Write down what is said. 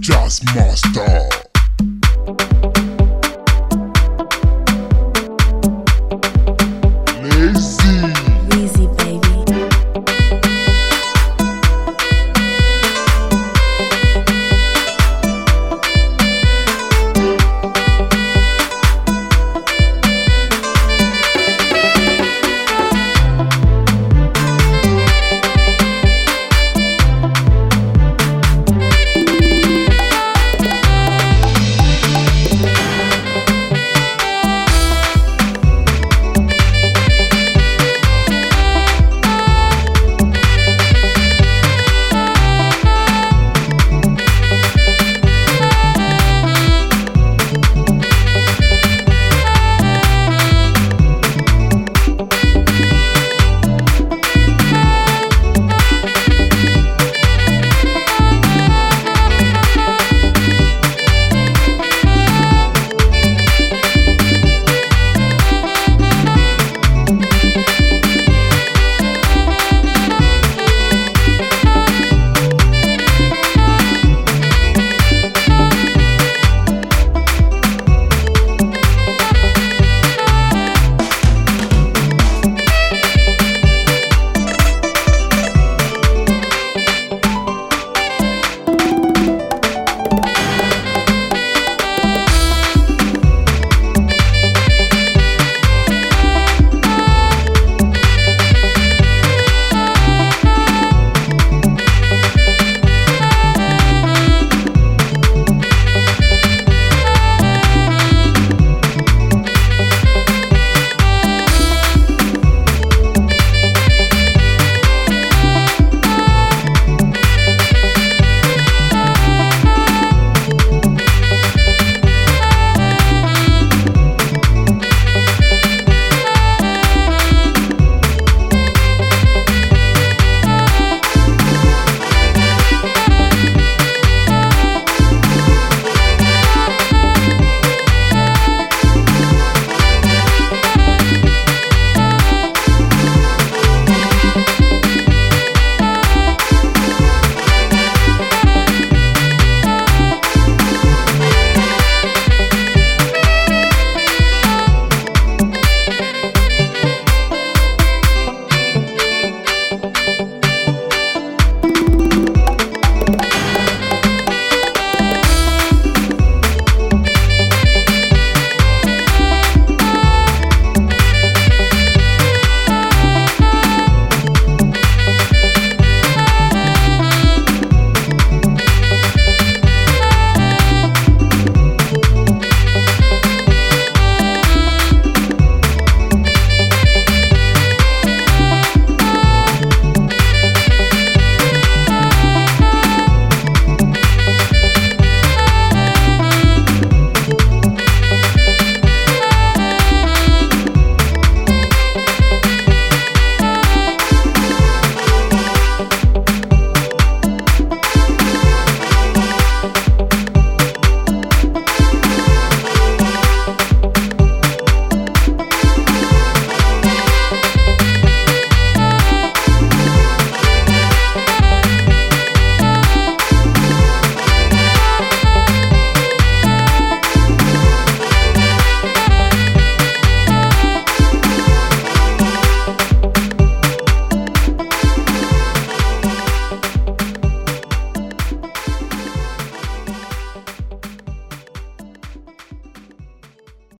Just Master.